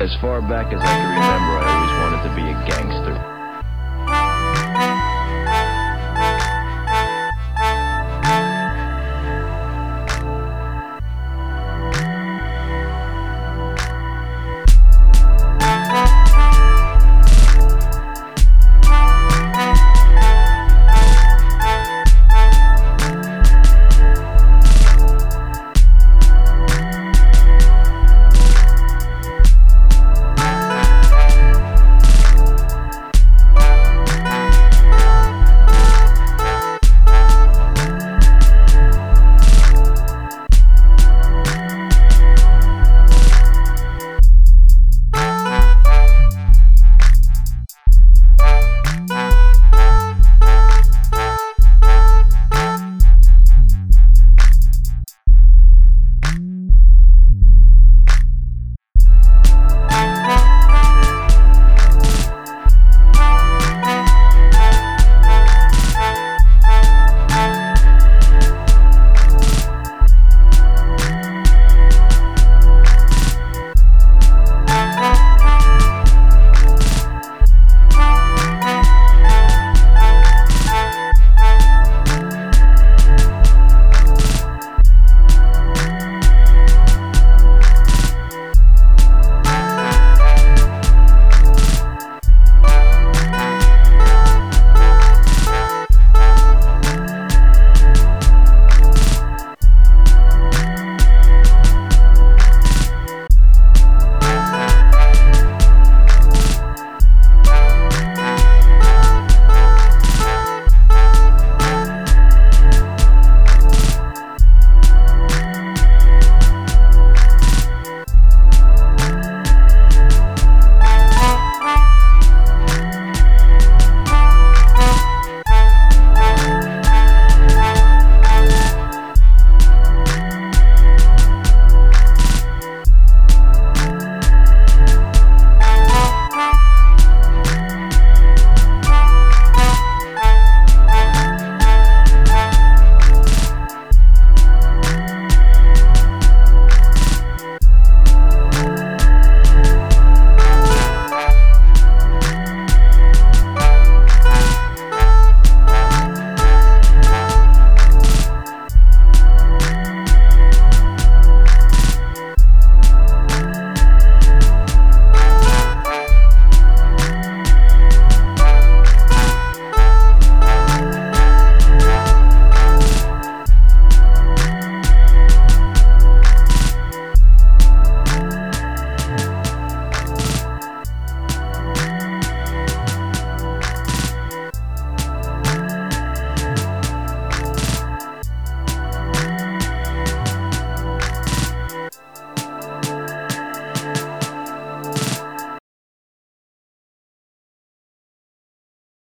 As far back as I can remember, I always wanted to be a gangster.